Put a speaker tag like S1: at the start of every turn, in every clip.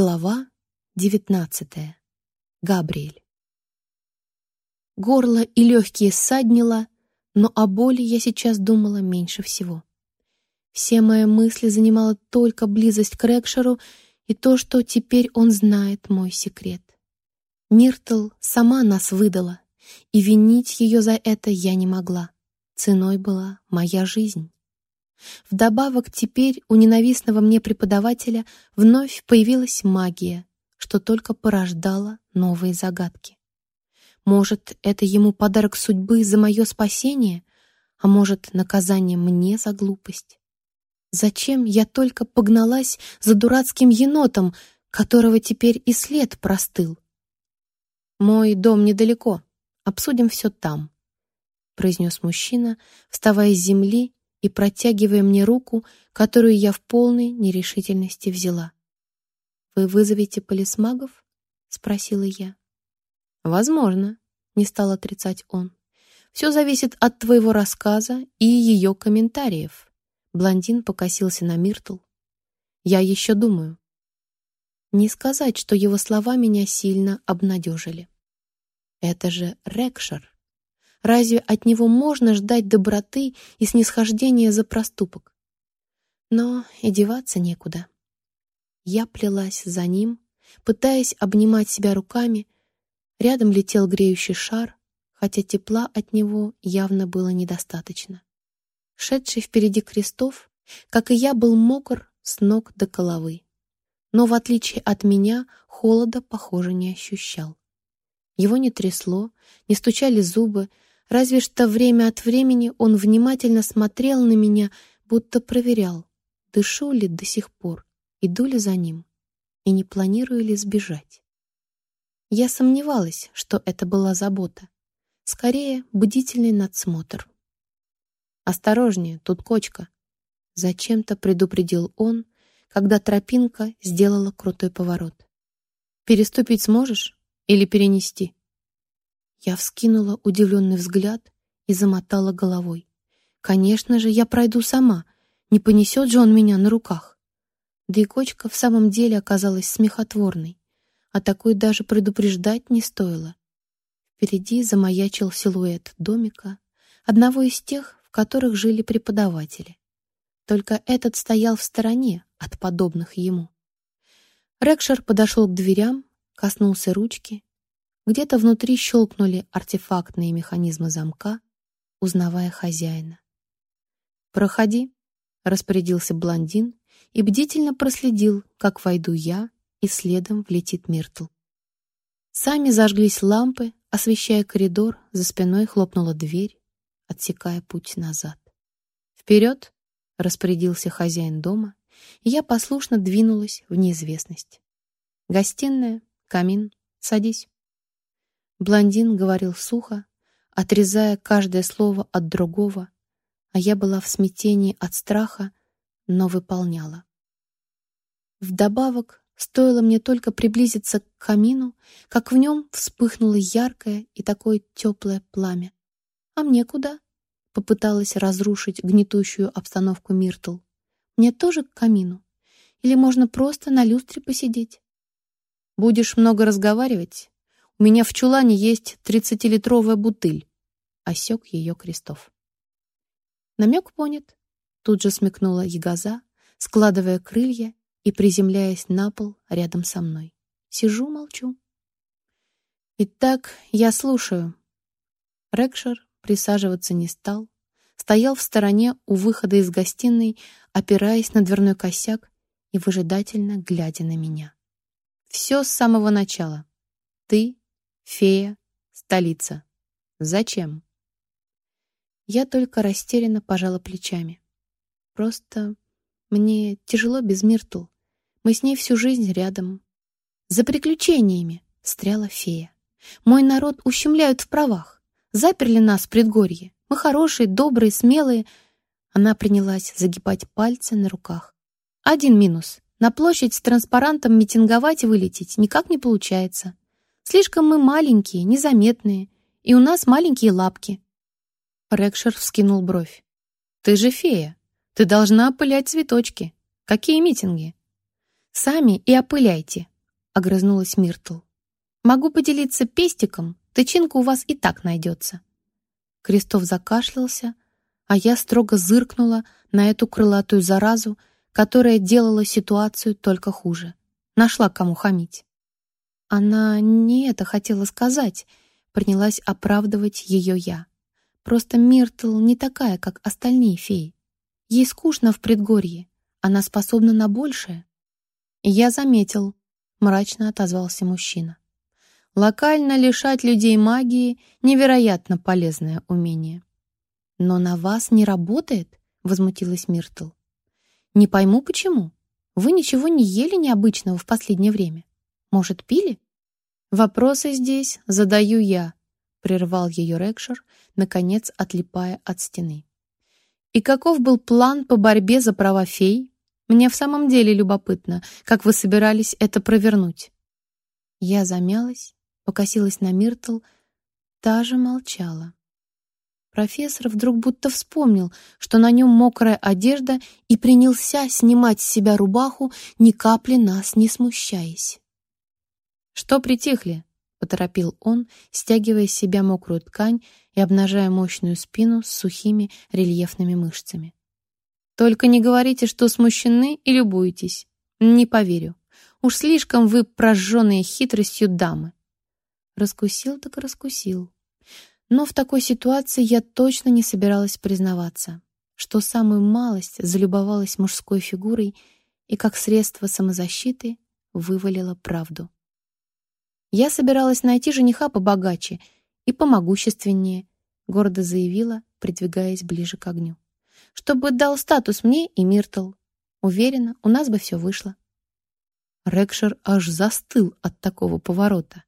S1: Глава девятнадцатая. Габриэль. Горло и легкие ссаднило, но о боли я сейчас думала меньше всего. Все мои мысли занимала только близость к Рекшеру и то, что теперь он знает мой секрет. Миртл сама нас выдала, и винить ее за это я не могла. Ценой была моя жизнь. Вдобавок теперь у ненавистного мне преподавателя вновь появилась магия, что только порождала новые загадки. Может, это ему подарок судьбы за мое спасение, а может, наказание мне за глупость? Зачем я только погналась за дурацким енотом, которого теперь и след простыл? «Мой дом недалеко, обсудим все там», — произнес мужчина, вставая с земли и протягивая мне руку, которую я в полной нерешительности взяла. «Вы вызовете полисмагов?» — спросила я. «Возможно», — не стал отрицать он. «Все зависит от твоего рассказа и ее комментариев». Блондин покосился на Миртл. «Я еще думаю». Не сказать, что его слова меня сильно обнадежили. Это же Рекшер. Разве от него можно ждать доброты и снисхождения за проступок? Но и деваться некуда. Я плелась за ним, пытаясь обнимать себя руками. Рядом летел греющий шар, хотя тепла от него явно было недостаточно. Шедший впереди крестов, как и я, был мокр с ног до головы. Но, в отличие от меня, холода, похоже, не ощущал. Его не трясло, не стучали зубы, Разве что время от времени он внимательно смотрел на меня, будто проверял, дышу ли до сих пор, иду ли за ним и не планирую ли сбежать. Я сомневалась, что это была забота. Скорее, бдительный надсмотр. «Осторожнее, тут кочка», — зачем-то предупредил он, когда тропинка сделала крутой поворот. «Переступить сможешь или перенести?» Я вскинула удивленный взгляд и замотала головой. Конечно же, я пройду сама. Не понесет же он меня на руках. Да и кочка в самом деле оказалась смехотворной. А такой даже предупреждать не стоило. Впереди замаячил силуэт домика, одного из тех, в которых жили преподаватели. Только этот стоял в стороне от подобных ему. Рекшер подошел к дверям, коснулся ручки где-то внутри щелкнули артефактные механизмы замка, узнавая хозяина. «Проходи», — распорядился блондин и бдительно проследил, как войду я, и следом влетит Миртл. Сами зажглись лампы, освещая коридор, за спиной хлопнула дверь, отсекая путь назад. «Вперед!» — распорядился хозяин дома, и я послушно двинулась в неизвестность. «Гостиная, камин, садись». Блондин говорил сухо, отрезая каждое слово от другого, а я была в смятении от страха, но выполняла. Вдобавок, стоило мне только приблизиться к камину, как в нем вспыхнуло яркое и такое теплое пламя. «А мне куда?» — попыталась разрушить гнетущую обстановку Миртл. «Мне тоже к камину? Или можно просто на люстре посидеть?» «Будешь много разговаривать, у меня в чулане есть тридцатилитровая бутыль. Осек ее Крестов. Намек понят. Тут же смекнула Ягоза, складывая крылья и приземляясь на пол рядом со мной. Сижу, молчу. Итак, я слушаю. Рекшер присаживаться не стал, стоял в стороне у выхода из гостиной, опираясь на дверной косяк и выжидательно глядя на меня. Все с самого начала. Ты Фея, столица. Зачем? Я только растерянно пожала плечами. Просто мне тяжело без Миртл. Мы с ней всю жизнь рядом. За приключениями, встряла фея. Мой народ ущемляют в правах. Заперли нас в предгорье. Мы хорошие, добрые, смелые. Она принялась загибать пальцы на руках. Один минус. На площадь с транспарантом митинговать и вылететь никак не получается. Слишком мы маленькие, незаметные, и у нас маленькие лапки. Рекшер вскинул бровь. Ты же фея. Ты должна опылять цветочки. Какие митинги? «Сами и опыляйте», — огрызнулась Миртл. «Могу поделиться пестиком, тычинка у вас и так найдется». Крестов закашлялся, а я строго зыркнула на эту крылатую заразу, которая делала ситуацию только хуже. Нашла кому хамить. Она не это хотела сказать, принялась оправдывать ее я. Просто Миртл не такая, как остальные феи. Ей скучно в предгорье, она способна на большее. Я заметил, мрачно отозвался мужчина. Локально лишать людей магии — невероятно полезное умение. «Но на вас не работает?» — возмутилась Миртл. «Не пойму, почему. Вы ничего не ели необычного в последнее время. Может, пили?» «Вопросы здесь задаю я», — прервал ее Рекшер, наконец отлипая от стены. «И каков был план по борьбе за права фей? Мне в самом деле любопытно, как вы собирались это провернуть». Я замялась, покосилась на Миртл, та же молчала. Профессор вдруг будто вспомнил, что на нем мокрая одежда, и принялся снимать с себя рубаху, ни капли нас не смущаясь. «Что притихли?» — поторопил он, стягивая с себя мокрую ткань и обнажая мощную спину с сухими рельефными мышцами. «Только не говорите, что смущены и любуетесь. Не поверю. Уж слишком вы прожженные хитростью дамы». Раскусил так раскусил. Но в такой ситуации я точно не собиралась признаваться, что самую малость залюбовалась мужской фигурой и как средство самозащиты вывалила правду. Я собиралась найти жениха побогаче и помогущественнее, гордо заявила, придвигаясь ближе к огню. Чтобы дал статус мне и Миртл. Уверена, у нас бы все вышло. Рекшер аж застыл от такого поворота,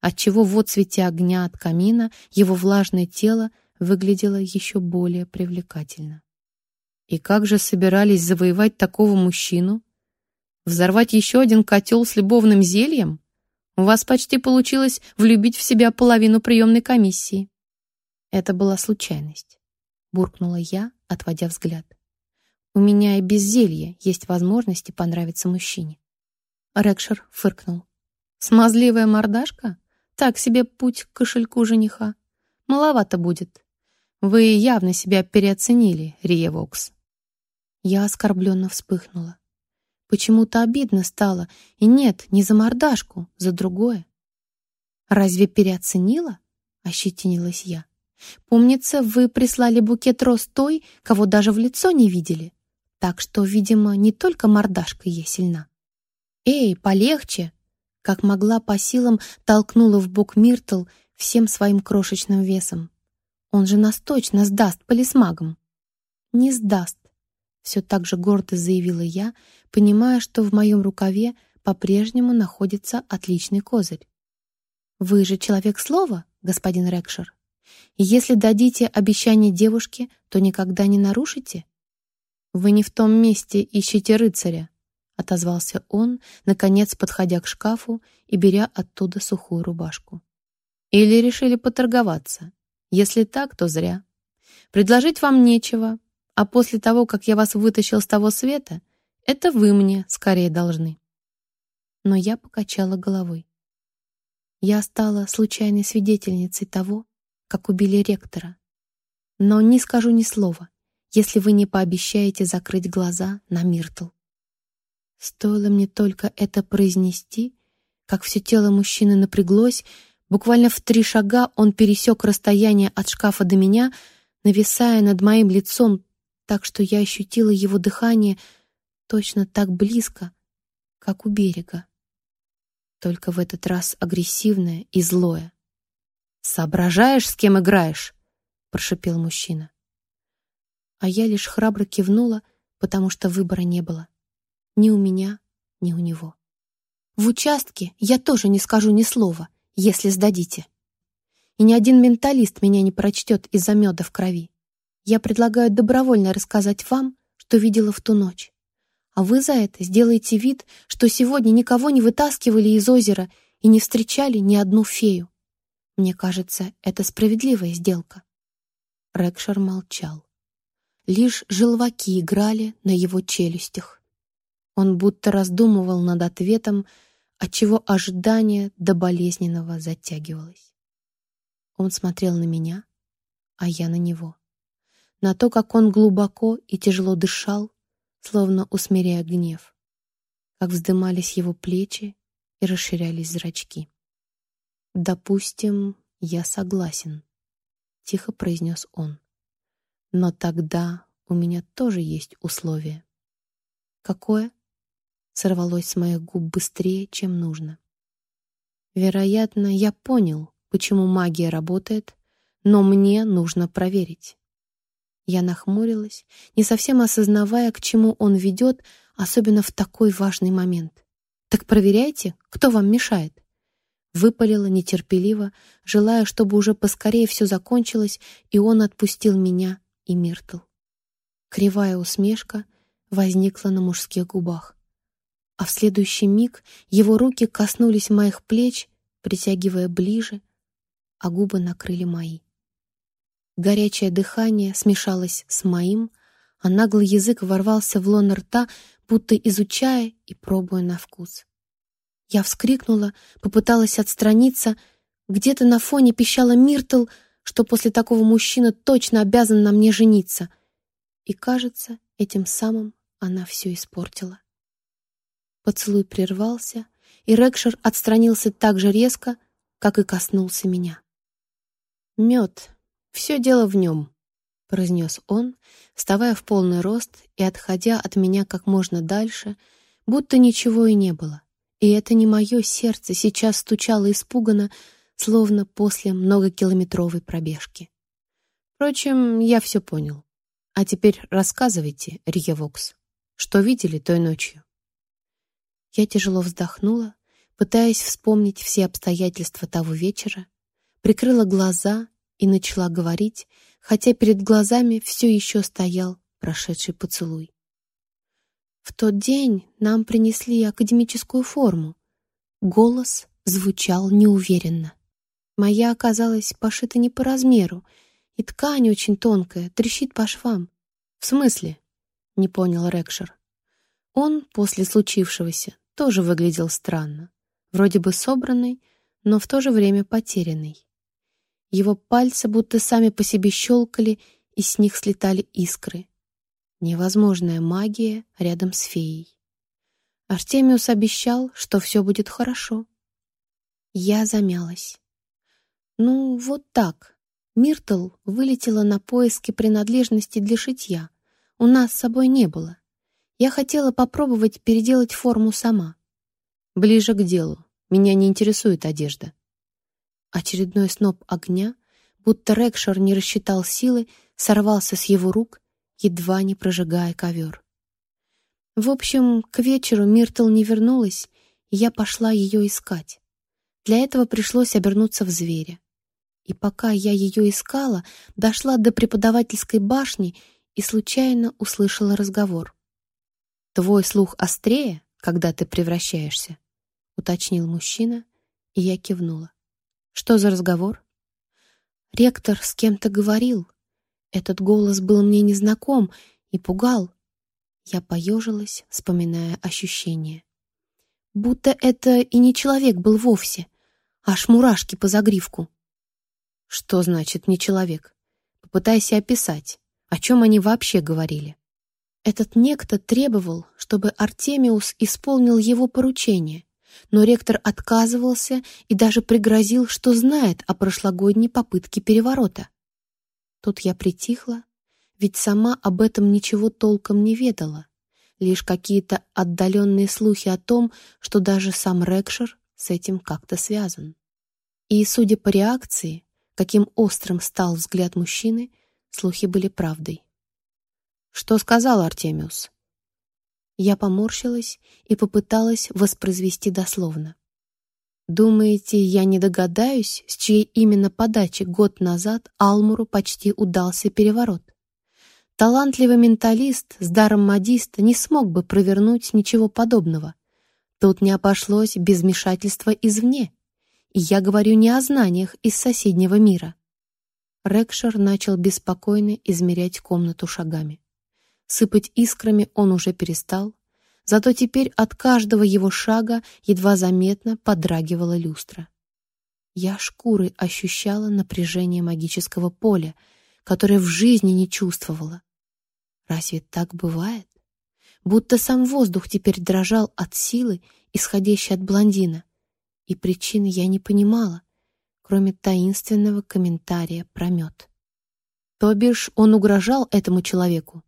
S1: отчего в отсвете огня от камина его влажное тело выглядело еще более привлекательно. И как же собирались завоевать такого мужчину? Взорвать еще один котел с любовным зельем? У вас почти получилось влюбить в себя половину приемной комиссии. Это была случайность, буркнула я, отводя взгляд. У меня и без зелья есть возможности понравиться мужчине. Рекшер фыркнул. Смазливая мордашка? Так себе путь к кошельку жениха. Маловато будет. Вы явно себя переоценили, Рия Вокс. Я оскорбленно вспыхнула. Почему-то обидно стало. И нет, не за мордашку, за другое. «Разве переоценила?» — ощетинилась я. «Помнится, вы прислали букет роз той, кого даже в лицо не видели. Так что, видимо, не только мордашка я сильна». «Эй, полегче!» Как могла по силам толкнула в бок Миртл всем своим крошечным весом. «Он же нас точно сдаст полисмагам». «Не сдаст», — все так же гордо заявила я, понимая, что в моем рукаве по-прежнему находится отличный козырь. «Вы же человек слова, господин Рекшер. если дадите обещание девушке, то никогда не нарушите?» «Вы не в том месте ищете рыцаря», — отозвался он, наконец подходя к шкафу и беря оттуда сухую рубашку. «Или решили поторговаться? Если так, то зря. Предложить вам нечего, а после того, как я вас вытащил с того света, — это вы мне скорее должны. Но я покачала головой. Я стала случайной свидетельницей того, как убили ректора. Но не скажу ни слова, если вы не пообещаете закрыть глаза на Миртл. Стоило мне только это произнести, как все тело мужчины напряглось, буквально в три шага он пересек расстояние от шкафа до меня, нависая над моим лицом так, что я ощутила его дыхание — точно так близко, как у берега. Только в этот раз агрессивное и злое. «Соображаешь, с кем играешь?» — прошипел мужчина. А я лишь храбро кивнула, потому что выбора не было. Ни у меня, ни у него. В участке я тоже не скажу ни слова, если сдадите. И ни один менталист меня не прочтет из-за меда в крови. Я предлагаю добровольно рассказать вам, что видела в ту ночь. А вы за это сделаете вид, что сегодня никого не вытаскивали из озера и не встречали ни одну фею. Мне кажется, это справедливая сделка. Рекшер молчал. Лишь желваки играли на его челюстях. Он будто раздумывал над ответом, отчего ожидание до болезненного затягивалось. Он смотрел на меня, а я на него. На то, как он глубоко и тяжело дышал, словно усмиряя гнев. Как вздымались его плечи и расширялись зрачки. «Допустим, я согласен», — тихо произнес он. «Но тогда у меня тоже есть условие». «Какое?» — сорвалось с моих губ быстрее, чем нужно. Вероятно, я понял, почему магия работает, но мне нужно проверить. Я нахмурилась, не совсем осознавая, к чему он ведет, особенно в такой важный момент. «Так проверяйте, кто вам мешает?» Выпалила нетерпеливо, желая, чтобы уже поскорее все закончилось, и он отпустил меня и Миртл. Кривая усмешка возникла на мужских губах. А в следующий миг его руки коснулись моих плеч, притягивая ближе, а губы накрыли мои. Горячее дыхание смешалось с моим, а наглый язык ворвался в лон рта, будто изучая и пробуя на вкус. Я вскрикнула, попыталась отстраниться. Где-то на фоне пищала Миртл, что после такого мужчина точно обязан на мне жениться. И, кажется, этим самым она все испортила. Поцелуй прервался, и Рекшер отстранился так же резко, как и коснулся меня. «Мед. Все дело в нем», — произнес он, вставая в полный рост и отходя от меня как можно дальше, будто ничего и не было. И это не мое сердце сейчас стучало испуганно, словно после многокилометровой пробежки. Впрочем, я все понял. А теперь рассказывайте, Риевокс, что видели той ночью. Я тяжело вздохнула, пытаясь вспомнить все обстоятельства того вечера, прикрыла глаза и начала говорить, хотя перед глазами все еще стоял прошедший поцелуй. В тот день нам принесли академическую форму. Голос звучал неуверенно. Моя оказалась пошита не по размеру, и ткань очень тонкая, трещит по швам. «В смысле?» — не понял Рекшер. Он после случившегося тоже выглядел странно, вроде бы собранный, но в то же время потерянный. Его пальцы будто сами по себе щелкали, и с них слетали искры. Невозможная магия рядом с феей. Артемиус обещал, что все будет хорошо. Я замялась. Ну, вот так. Миртл вылетела на поиски принадлежности для шитья. У нас с собой не было. Я хотела попробовать переделать форму сама. Ближе к делу. Меня не интересует одежда. Очередной сноп огня, будто Рекшор не рассчитал силы, сорвался с его рук, едва не прожигая ковер. В общем, к вечеру Миртл не вернулась, и я пошла ее искать. Для этого пришлось обернуться в зверя. И пока я ее искала, дошла до преподавательской башни и случайно услышала разговор. «Твой слух острее, когда ты превращаешься?» — уточнил мужчина, и я кивнула. Что за разговор? Ректор с кем-то говорил. Этот голос был мне незнаком и пугал. Я поежилась, вспоминая ощущения. Будто это и не человек был вовсе, аж мурашки по загривку. Что значит «не человек»? Попытайся описать, о чем они вообще говорили. Этот некто требовал, чтобы Артемиус исполнил его поручение, но ректор отказывался и даже пригрозил, что знает о прошлогодней попытке переворота. Тут я притихла, ведь сама об этом ничего толком не ведала, лишь какие-то отдаленные слухи о том, что даже сам Рекшер с этим как-то связан. И, судя по реакции, каким острым стал взгляд мужчины, слухи были правдой. «Что сказал Артемиус?» Я поморщилась и попыталась воспроизвести дословно. Думаете, я не догадаюсь, с чьей именно подачи год назад Алмуру почти удался переворот? Талантливый менталист с даром модиста не смог бы провернуть ничего подобного. Тут не обошлось без вмешательства извне. И я говорю не о знаниях из соседнего мира. Рекшер начал беспокойно измерять комнату шагами. Сыпать искрами он уже перестал, Зато теперь от каждого его шага едва заметно подрагивала люстра. Я шкурой ощущала напряжение магического поля, которое в жизни не чувствовала. Разве так бывает? Будто сам воздух теперь дрожал от силы, исходящей от блондина, и причины я не понимала, кроме таинственного комментария про мед. То бишь он угрожал этому человеку?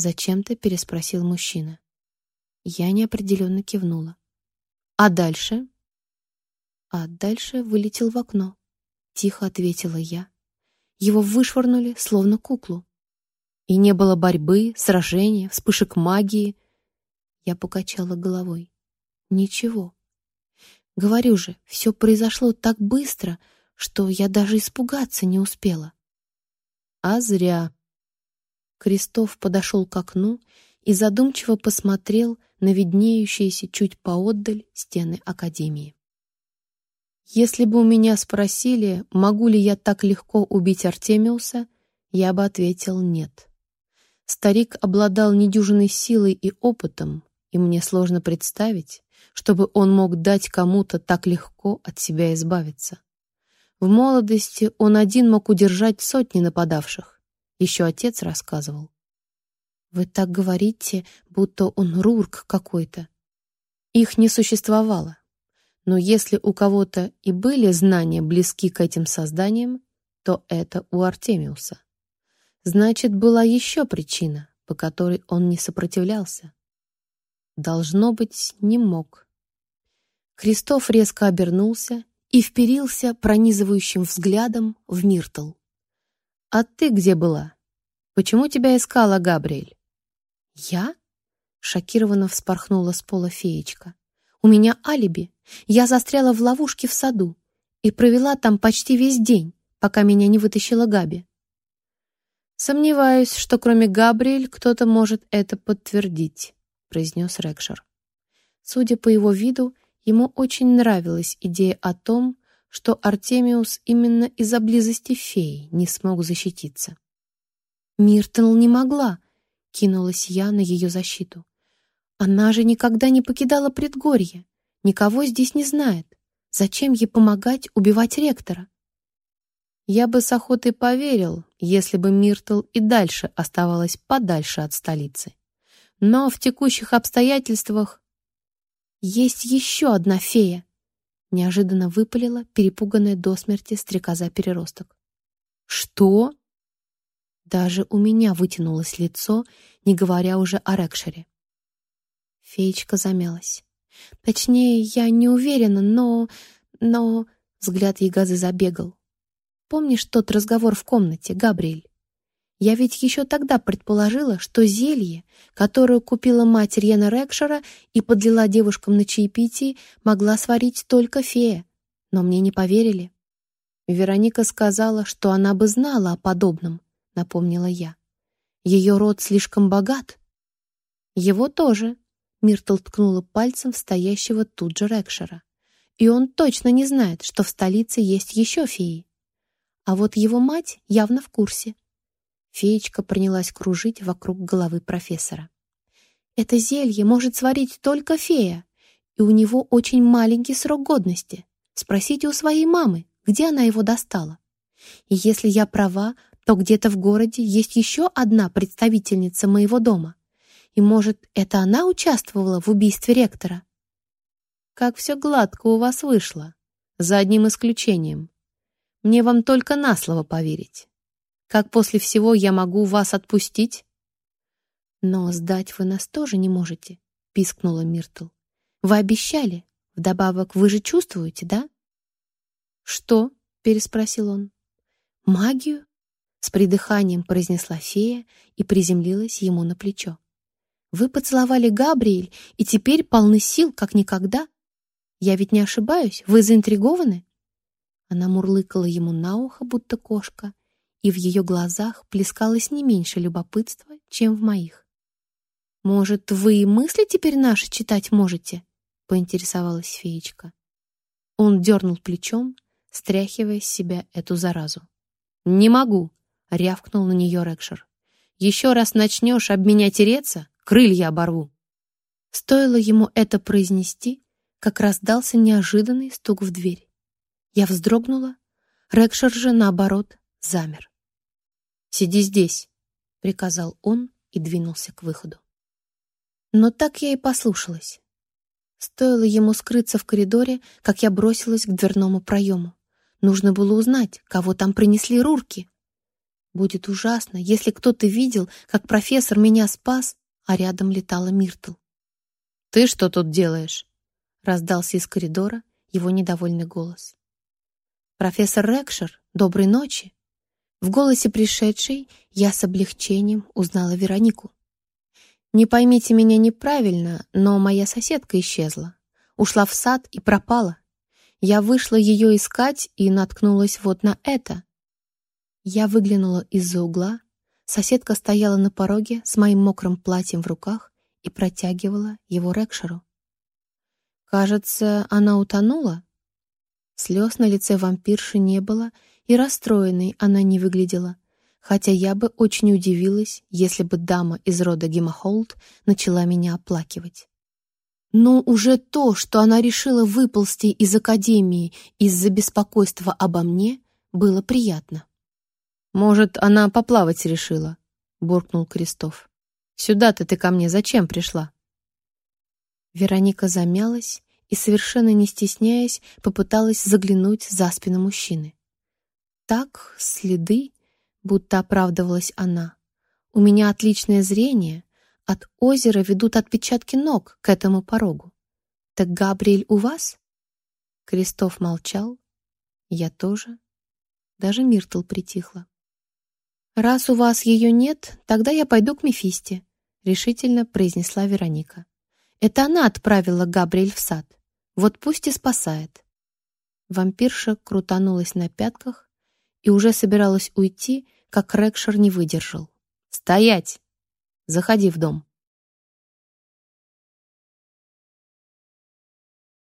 S1: Зачем-то переспросил мужчина. Я неопределенно кивнула. А дальше? А дальше вылетел в окно. Тихо ответила я. Его вышвырнули, словно куклу. И не было борьбы, сражения, вспышек магии. Я покачала головой. Ничего. Говорю же, все произошло так быстро, что я даже испугаться не успела. А зря. Крестов подошел к окну и задумчиво посмотрел на виднеющиеся чуть поотдаль стены Академии. Если бы у меня спросили, могу ли я так легко убить Артемиуса, я бы ответил «нет». Старик обладал недюжиной силой и опытом, и мне сложно представить, чтобы он мог дать кому-то так легко от себя избавиться. В молодости он один мог удержать сотни нападавших. Еще отец рассказывал. «Вы так говорите, будто он рурк какой-то». Их не существовало. Но если у кого-то и были знания близки к этим созданиям, то это у Артемиуса. Значит, была еще причина, по которой он не сопротивлялся. Должно быть, не мог. Христов резко обернулся и вперился пронизывающим взглядом в Миртл. «А ты где была? Почему тебя искала Габриэль?» «Я?» — шокированно вспорхнула с пола феечка. У меня алиби. Я застряла в ловушке в саду и провела там почти весь день, пока меня не вытащила Габи. «Сомневаюсь, что кроме Габриэль кто-то может это подтвердить», — произнес Рекшер. Судя по его виду, ему очень нравилась идея о том, что Артемиус именно из-за близости феи не смог защититься. «Миртл не могла», — кинулась я на ее защиту. Она же никогда не покидала предгорье, никого здесь не знает. Зачем ей помогать убивать ректора? Я бы с охотой поверил, если бы Миртл и дальше оставалась подальше от столицы. Но в текущих обстоятельствах есть еще одна фея, неожиданно выпалила перепуганная до смерти стрекоза-переросток. Что? Даже у меня вытянулось лицо, не говоря уже о Рекшере. Феечка замялась. Точнее, я не уверена, но... но... Взгляд Ягазы забегал. Помнишь тот разговор в комнате, Габриэль? Я ведь еще тогда предположила, что зелье, которое купила мать Рена Рекшера и подлила девушкам на чаепитии, могла сварить только фея. Но мне не поверили. Вероника сказала, что она бы знала о подобном, напомнила я. Ее род слишком богат. Его тоже, Миртл ткнула пальцем в стоящего тут же Рекшера. И он точно не знает, что в столице есть еще феи. А вот его мать явно в курсе. Феечка принялась кружить вокруг головы профессора. Это зелье может сварить только фея, и у него очень маленький срок годности. Спросите у своей мамы, где она его достала. И если я права, то где-то в городе есть еще одна представительница моего дома. И, может, это она участвовала в убийстве ректора? Как все гладко у вас вышло, за одним исключением. Мне вам только на слово поверить. Как после всего я могу вас отпустить? Но сдать вы нас тоже не можете, пискнула Миртл. Вы обещали. Вдобавок, вы же чувствуете, да? Что? переспросил он. Магию? С придыханием произнесла фея и приземлилась ему на плечо. Вы поцеловали Габриэль и теперь полны сил, как никогда. Я ведь не ошибаюсь, вы заинтригованы?» Она мурлыкала ему на ухо, будто кошка, и в ее глазах плескалось не меньше любопытства, чем в моих. «Может, вы и мысли теперь наши читать можете?» — поинтересовалась феечка. Он дернул плечом, стряхивая с себя эту заразу. «Не могу!» — рявкнул на нее Рекшер. «Еще раз начнешь об меня тереться, крылья оборву. Стоило ему это произнести, как раздался неожиданный стук в дверь. Я вздрогнула, Рекшер же, наоборот, замер. «Сиди здесь», — приказал он и двинулся к выходу. Но так я и послушалась. Стоило ему скрыться в коридоре, как я бросилась к дверному проему. Нужно было узнать, кого там принесли рурки. Будет ужасно, если кто-то видел, как профессор меня спас, а рядом летала Миртл. «Ты что тут делаешь?» — раздался из коридора его недовольный голос. «Профессор Рекшер, доброй ночи!» В голосе пришедшей я с облегчением узнала Веронику. Не поймите меня неправильно, но моя соседка исчезла. Ушла в сад и пропала. Я вышла ее искать и наткнулась вот на это. Я выглянула из-за угла. Соседка стояла на пороге с моим мокрым платьем в руках и протягивала его Рекшеру. Кажется, она утонула. Слез на лице вампирши не было, и расстроенной она не выглядела — хотя я бы очень удивилась, если бы дама из рода Гемахолд начала меня оплакивать. Но уже то, что она решила выползти из академии из-за беспокойства обо мне, было приятно. «Может, она поплавать решила?» — буркнул Крестов. «Сюда-то ты ко мне зачем пришла?» Вероника замялась и, совершенно не стесняясь, попыталась заглянуть за спину мужчины. Так следы будто оправдывалась она. «У меня отличное зрение. От озера ведут отпечатки ног к этому порогу. Так Габриэль у вас?» Крестов молчал. Я тоже. Даже Миртл притихла. «Раз у вас ее нет, тогда я пойду к Мефисте», — решительно произнесла Вероника. «Это она отправила Габриэль в сад. Вот пусть и спасает». Вампирша крутанулась на пятках и уже собиралась уйти, как Рекшер не выдержал. «Стоять! Заходи в дом!»